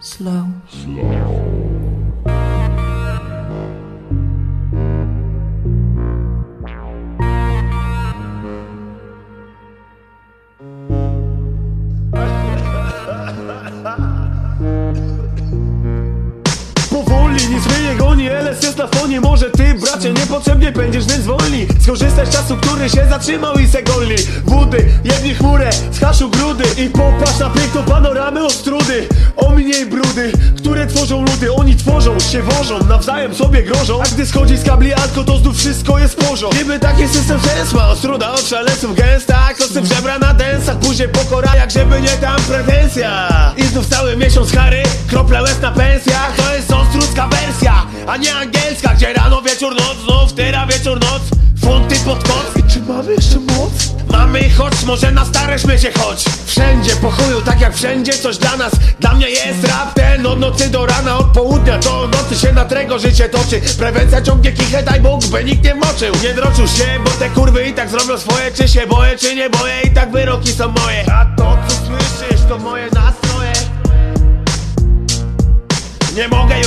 slow. Mnie nie goni, LS jest Może ty, bracie, niepotrzebnie pędziesz, więc zwolnij Skorzystaj z czasu, który się zatrzymał i se golni. Wody, jedni chmurę, z haszu grudy I popatrz na piękną panoramę ostrudy. Ominiej brudy, które tworzą ludy Oni tworzą, się wożą, nawzajem sobie grożą. A gdy schodzi z kabli alko, to znów wszystko jest porząd Niby taki system sens ma Ostruda od szaleńców gęsta. Kosy żebra na densach, później pokora Jak żeby nie tam pretensja. I znów cały miesiąc chary, krople łez na pensjach. To jest ostrucka wersja, a nie angielska Gdzie rano, wieczór, noc, znów tyra, wieczór, noc Mamy choć, może na stare śmiecie chodź. Wszędzie po chuju, tak jak wszędzie coś dla nas. Dla mnie jest rap ten od nocy do rana Od południa do nocy się na trego życie toczy. Prewencja ciągnie kichę, daj Bóg, by nikt nie moczył. Nie droczył się, bo te kurwy i tak zrobią swoje Czy się boję, czy nie boję. I tak wyroki są moje. A to co słyszysz, to moje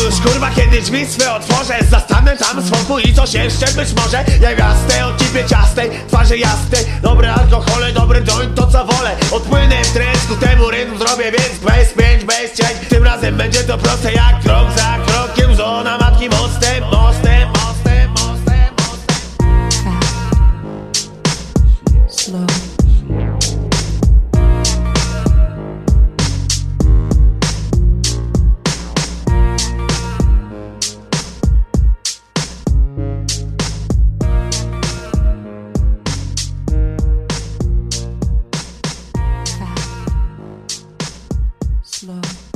już kurwa, kiedy drzwi swe otworzę Zastanę tam spokój i coś jeszcze być może. Niewiastę o cipie ciastej, twarzy jasnej. Dobre alkohole, dobry joint, to co wolę. Odpłynę w tresku, temu rytm zrobię Więc bez pięć, bez cień. Tym razem będzie to proste jak slow.